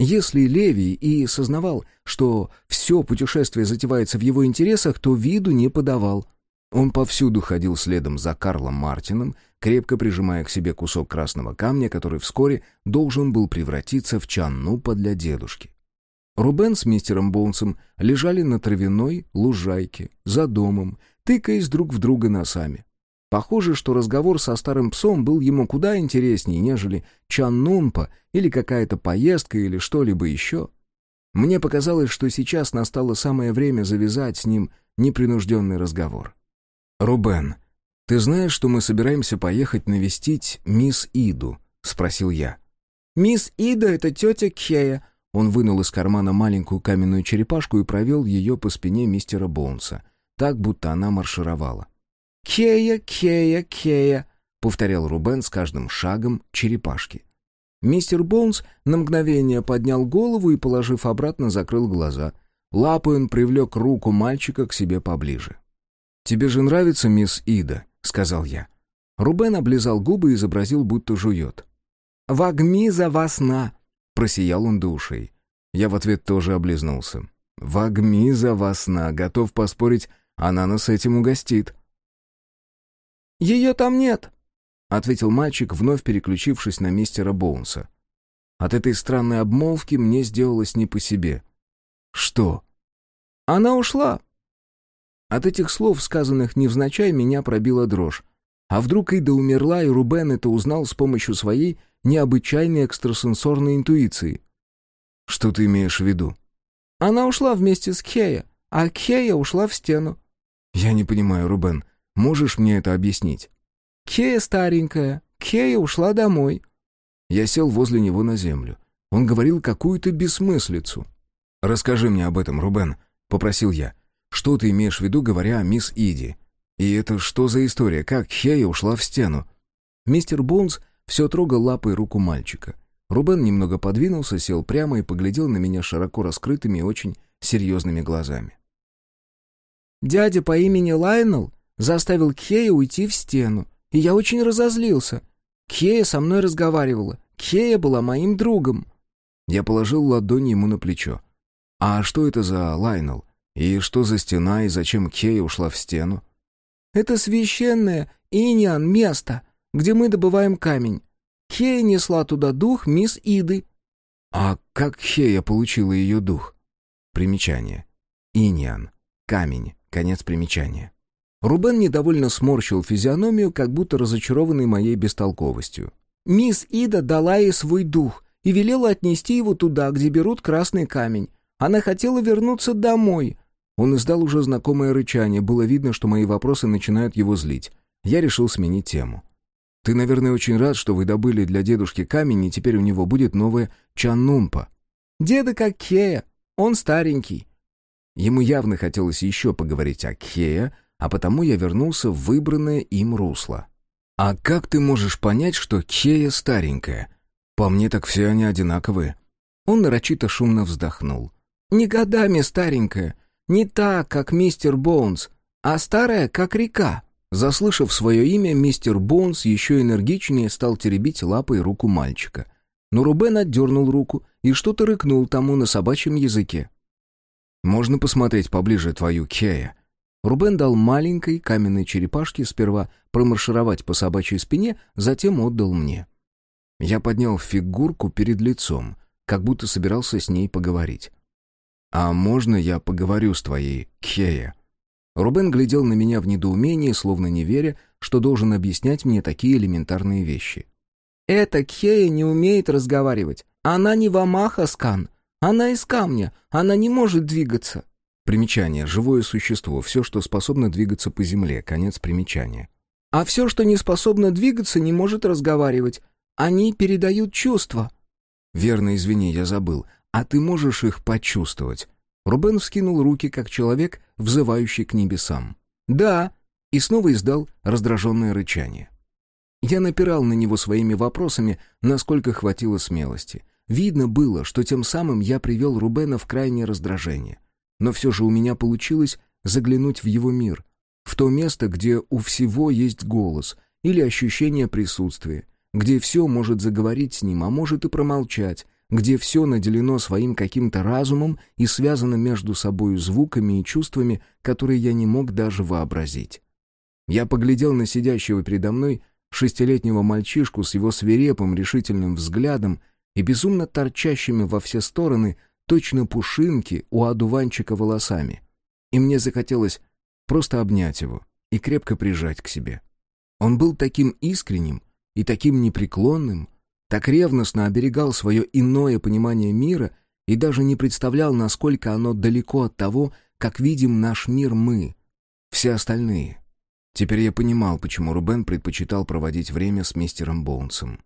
Если Леви и сознавал, что все путешествие затевается в его интересах, то виду не подавал. Он повсюду ходил следом за Карлом Мартином, крепко прижимая к себе кусок красного камня, который вскоре должен был превратиться в чаннупа для дедушки. Рубен с мистером Боунсом лежали на травяной лужайке, за домом, тыкаясь друг в друга носами. Похоже, что разговор со старым псом был ему куда интереснее, нежели Чаннунпа или какая-то поездка или что-либо еще. Мне показалось, что сейчас настало самое время завязать с ним непринужденный разговор. «Рубен, ты знаешь, что мы собираемся поехать навестить мисс Иду?» — спросил я. «Мисс Ида — это тетя Кея». Он вынул из кармана маленькую каменную черепашку и провел ее по спине мистера Боунса, так, будто она маршировала. «Кея, Кея, Кея», — повторял Рубен с каждым шагом черепашки. Мистер Боунс на мгновение поднял голову и, положив обратно, закрыл глаза. Лапой он привлек руку мальчика к себе поближе. «Тебе же нравится мисс Ида?» — сказал я. Рубен облизал губы и изобразил, будто жует. «Вагми за вас на!» — просиял он до ушей. Я в ответ тоже облизнулся. «Вагми за вас на! Готов поспорить, она нас этим угостит!» «Ее там нет!» — ответил мальчик, вновь переключившись на мистера Боунса. От этой странной обмолвки мне сделалось не по себе. «Что?» «Она ушла!» От этих слов, сказанных невзначай, меня пробила дрожь. А вдруг Ида умерла, и Рубен это узнал с помощью своей необычайной экстрасенсорной интуиции? «Что ты имеешь в виду?» «Она ушла вместе с Кхея, а Кхея ушла в стену». «Я не понимаю, Рубен. Можешь мне это объяснить?» «Кея старенькая. Кея ушла домой». Я сел возле него на землю. Он говорил какую-то бессмыслицу. «Расскажи мне об этом, Рубен», — попросил я. «Что ты имеешь в виду, говоря о мисс Иди? И это что за история? Как Хея ушла в стену?» Мистер Бонс все трогал лапой руку мальчика. Рубен немного подвинулся, сел прямо и поглядел на меня широко раскрытыми и очень серьезными глазами. «Дядя по имени Лайнел заставил Кхея уйти в стену, и я очень разозлился. Кхея со мной разговаривала. Кхея была моим другом». Я положил ладонь ему на плечо. «А что это за Лайнел? И что за стена, и зачем Кхея ушла в стену?» «Это священное Иниан место, где мы добываем камень. Кхея несла туда дух мисс Иды». «А как Хея получила ее дух?» Примечание. Иниан. Камень. Конец примечания. Рубен недовольно сморщил физиономию, как будто разочарованный моей бестолковостью. «Мисс Ида дала ей свой дух и велела отнести его туда, где берут красный камень. Она хотела вернуться домой». Он издал уже знакомое рычание, было видно, что мои вопросы начинают его злить. Я решил сменить тему. «Ты, наверное, очень рад, что вы добыли для дедушки камень, и теперь у него будет новая Чаннумпа». «Деда как Кея, он старенький». Ему явно хотелось еще поговорить о Кея, а потому я вернулся в выбранное им русло. «А как ты можешь понять, что Кея старенькая? По мне так все они одинаковые». Он нарочито шумно вздохнул. «Не годами старенькая, не так, как мистер Боунс, а старая, как река». Заслышав свое имя, мистер Боунс еще энергичнее стал теребить лапой руку мальчика. Но Рубен отдернул руку и что-то рыкнул тому на собачьем языке. «Можно посмотреть поближе твою Кея?» Рубен дал маленькой каменной черепашке сперва промаршировать по собачьей спине, затем отдал мне. Я поднял фигурку перед лицом, как будто собирался с ней поговорить. «А можно я поговорю с твоей Кея?» Рубен глядел на меня в недоумении, словно не веря, что должен объяснять мне такие элементарные вещи. «Эта Кхея не умеет разговаривать. Она не Вамаха-скан. Она из камня. Она не может двигаться». Примечание. Живое существо. Все, что способно двигаться по земле. Конец примечания. «А все, что не способно двигаться, не может разговаривать. Они передают чувства». «Верно, извини, я забыл. А ты можешь их почувствовать?» Рубен вскинул руки, как человек, взывающий к небесам. «Да», и снова издал раздраженное рычание. Я напирал на него своими вопросами, насколько хватило смелости. Видно было, что тем самым я привел Рубена в крайнее раздражение. Но все же у меня получилось заглянуть в его мир, в то место, где у всего есть голос или ощущение присутствия, где все может заговорить с ним, а может и промолчать, где все наделено своим каким-то разумом и связано между собой звуками и чувствами, которые я не мог даже вообразить. Я поглядел на сидящего передо мной шестилетнего мальчишку с его свирепым решительным взглядом и безумно торчащими во все стороны точно пушинки у одуванчика волосами. И мне захотелось просто обнять его и крепко прижать к себе. Он был таким искренним и таким непреклонным, так ревностно оберегал свое иное понимание мира и даже не представлял, насколько оно далеко от того, как видим наш мир мы, все остальные. Теперь я понимал, почему Рубен предпочитал проводить время с мистером Боунсом.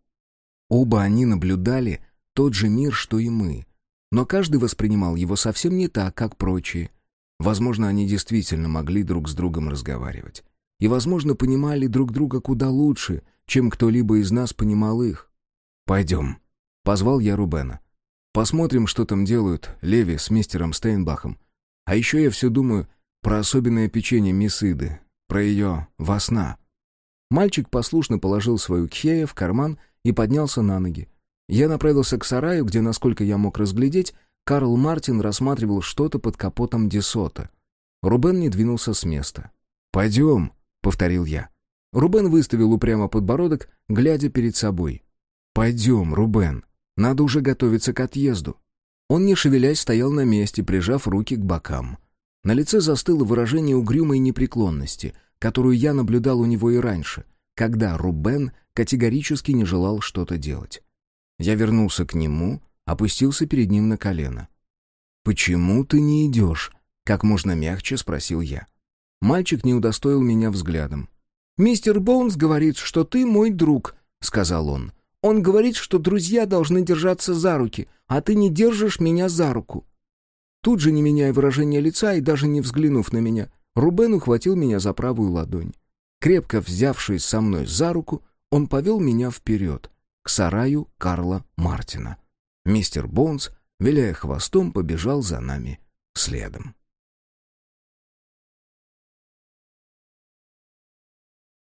Оба они наблюдали тот же мир, что и мы, но каждый воспринимал его совсем не так, как прочие. Возможно, они действительно могли друг с другом разговаривать. И, возможно, понимали друг друга куда лучше, чем кто-либо из нас понимал их. «Пойдем», Позвал я Рубена. «Посмотрим, что там делают Леви с мистером Стейнбахом. А еще я все думаю про особенное печенье мисс Иды, про ее восна». Мальчик послушно положил свою кхея в карман и поднялся на ноги. Я направился к сараю, где, насколько я мог разглядеть, Карл Мартин рассматривал что-то под капотом Десота. Рубен не двинулся с места. «Пойдем», — повторил я. Рубен выставил упрямо подбородок, глядя перед собой. «Пойдем, Рубен. Надо уже готовиться к отъезду». Он, не шевелясь, стоял на месте, прижав руки к бокам. На лице застыло выражение угрюмой непреклонности, которую я наблюдал у него и раньше, когда Рубен категорически не желал что-то делать. Я вернулся к нему, опустился перед ним на колено. «Почему ты не идешь?» — как можно мягче спросил я. Мальчик не удостоил меня взглядом. «Мистер Боунс говорит, что ты мой друг», — сказал он. «Он говорит, что друзья должны держаться за руки, а ты не держишь меня за руку». Тут же, не меняя выражения лица и даже не взглянув на меня, Рубен ухватил меня за правую ладонь. Крепко взявшись со мной за руку, он повел меня вперед, к сараю Карла Мартина. Мистер Бонс, виляя хвостом, побежал за нами следом.